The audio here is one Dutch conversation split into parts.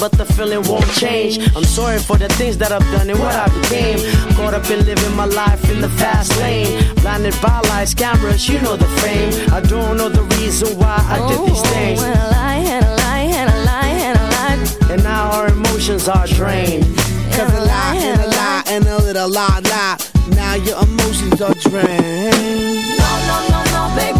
but the feeling won't change. I'm sorry for the things that I've done and what I became. Caught up in living my life in the fast lane. Blinded by lights, cameras, you know the fame. I don't know the reason why I did oh, these Oh, things. And I lie, and I lie, and I lie, and I lie. And now our emotions are drained. Cause a lie and a lie and a little lie lie. Now your emotions are drained. No, no, no, no, baby,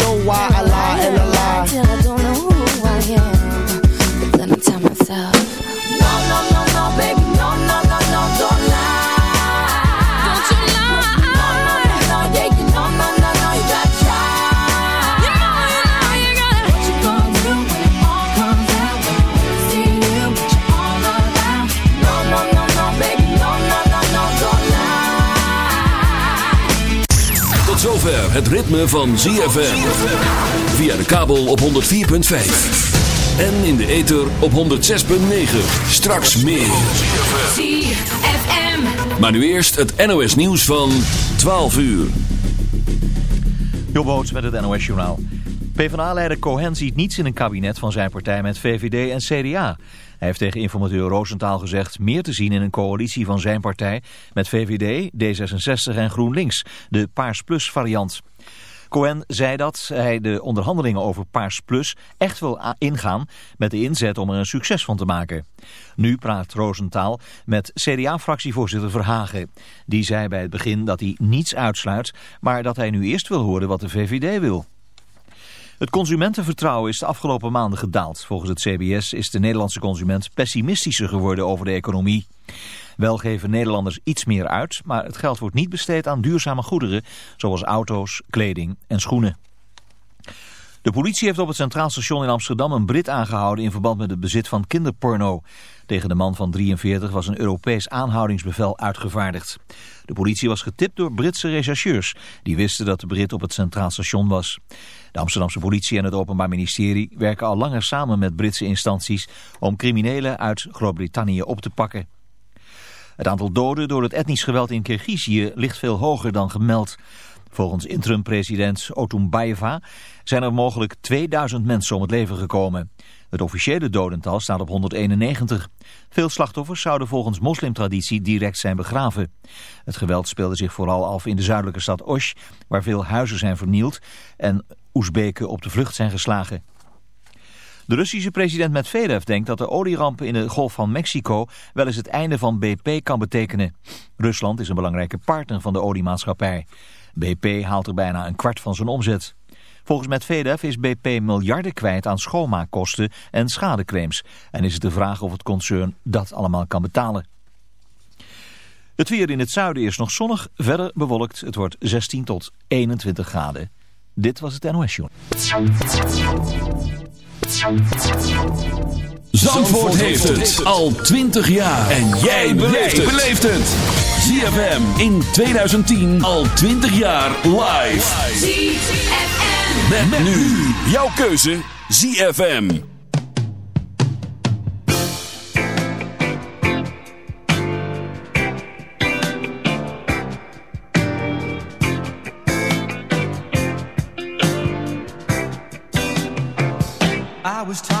zover het ritme van ZFM. Via de kabel op 104.5. En in de ether op 106.9. Straks meer. ZFM. Maar nu eerst het NOS nieuws van 12 uur. Jobboots met het NOS Journaal. PvdA-leider Cohen ziet niets in een kabinet van zijn partij met VVD en CDA. Hij heeft tegen informateur Roosentaal gezegd meer te zien in een coalitie van zijn partij met VVD, D66 en GroenLinks, de Paars Plus variant. Cohen zei dat hij de onderhandelingen over Paars Plus echt wil ingaan met de inzet om er een succes van te maken. Nu praat Roosentaal met CDA-fractievoorzitter Verhagen. Die zei bij het begin dat hij niets uitsluit, maar dat hij nu eerst wil horen wat de VVD wil. Het consumentenvertrouwen is de afgelopen maanden gedaald. Volgens het CBS is de Nederlandse consument pessimistischer geworden over de economie. Wel geven Nederlanders iets meer uit, maar het geld wordt niet besteed aan duurzame goederen, zoals auto's, kleding en schoenen. De politie heeft op het Centraal Station in Amsterdam een Brit aangehouden in verband met het bezit van kinderporno. Tegen de man van 43 was een Europees aanhoudingsbevel uitgevaardigd. De politie was getipt door Britse rechercheurs. Die wisten dat de Brit op het Centraal Station was. De Amsterdamse politie en het Openbaar Ministerie werken al langer samen met Britse instanties om criminelen uit Groot-Brittannië op te pakken. Het aantal doden door het etnisch geweld in Kirgizië ligt veel hoger dan gemeld. Volgens interim-president Otunbayeva zijn er mogelijk 2000 mensen om het leven gekomen. Het officiële dodental staat op 191. Veel slachtoffers zouden volgens moslimtraditie direct zijn begraven. Het geweld speelde zich vooral af in de zuidelijke stad Osh, waar veel huizen zijn vernield en Oezbeken op de vlucht zijn geslagen. De Russische president Medvedev denkt dat de olieramp in de Golf van Mexico wel eens het einde van BP kan betekenen. Rusland is een belangrijke partner van de oliemaatschappij. BP haalt er bijna een kwart van zijn omzet. Volgens Medvedev is BP miljarden kwijt aan schoonmaakkosten en schadeclaims. En is het de vraag of het concern dat allemaal kan betalen. Het weer in het zuiden is nog zonnig, verder bewolkt. Het wordt 16 tot 21 graden. Dit was het NOS Journal. Zandvoort heeft het al 20 jaar. En jij beleeft het. ZFM in 2010 al 20 jaar live. ZFM. Met, nu jouw keuze ZFM. I was tired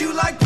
you like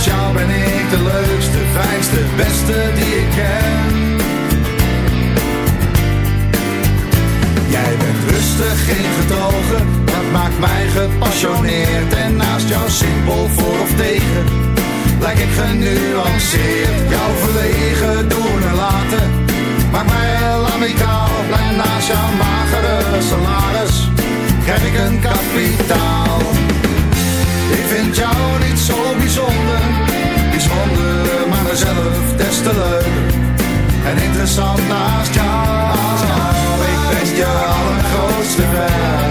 Met jou ben ik de leukste, fijnste, beste die ik ken. Jij bent rustig, geen getogen Dat maakt mij gepassioneerd. En naast jou simpel voor of tegen Lijk ik genuanceerd. Jouw verlegen doen en laten Maak mij heel amicaal. Blijf naast jouw magere salaris Krijg ik een kapitaal. leuk en interessant naast jou. Ik ben je allergrootste fan.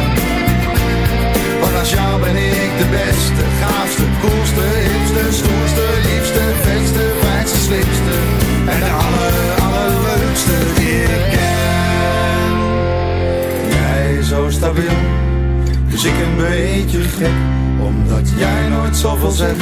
Want als jou ben ik de beste, gaafste, koelste, hipste, stoerste, liefste, vetste, fijnste, slimste. En de aller, allerleukste die ik ken. Jij zo stabiel, dus ik een beetje gek. Omdat jij nooit zoveel zegt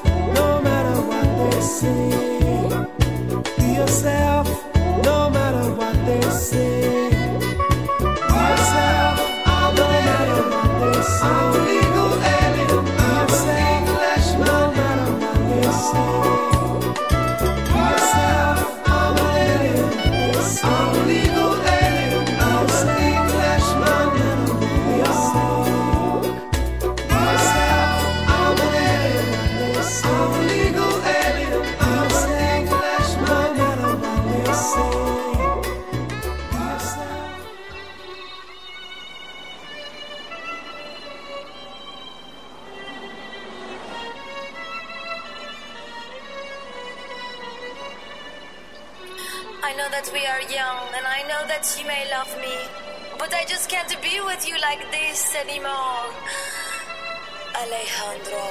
can't be with you like this anymore. Alejandro.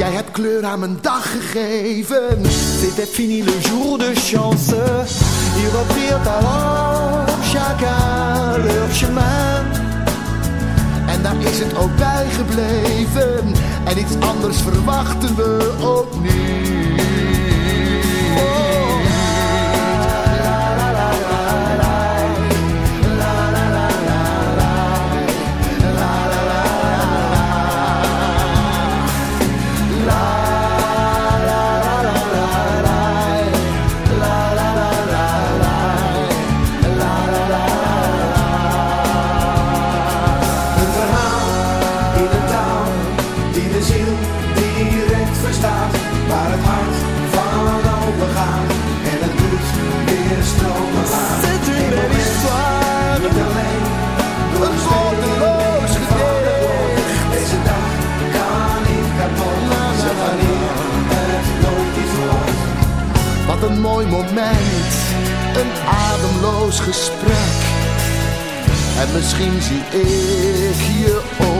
Jij hebt kleur aan mijn dag gegeven. C'était fini le jour de chance. Ils reprirent alors chacun leur chemin. En daar is het ook bij gebleven. En iets anders verwachten we ook gesprek. En misschien zie ik je ook.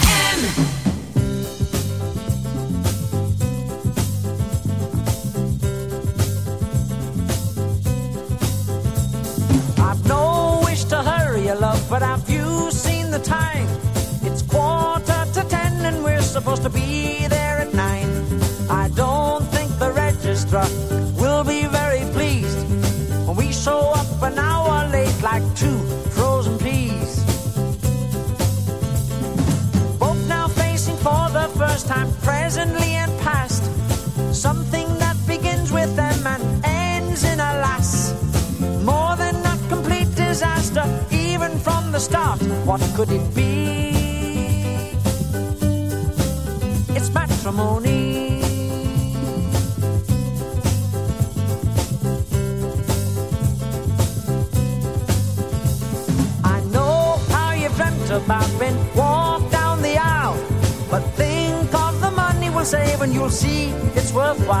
What could it be? It's matrimony. I know how you've dreamt about being walk down the aisle, but think of the money we'll save and you'll see it's worthwhile.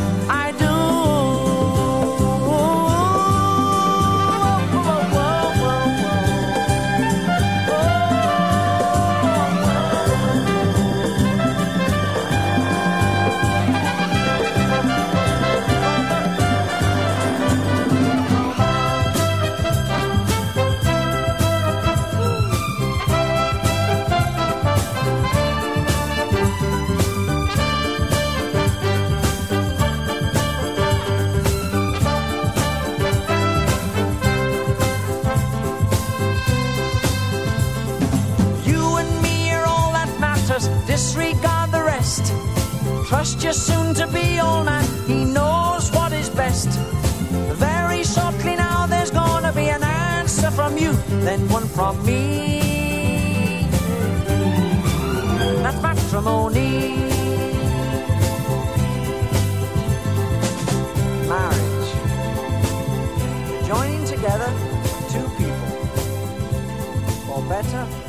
disregard the rest. Trust your soon to be old man, he knows what is best. Very shortly now, there's gonna be an answer from you, then one from me. That's matrimony. Marriage. Joining together two people for better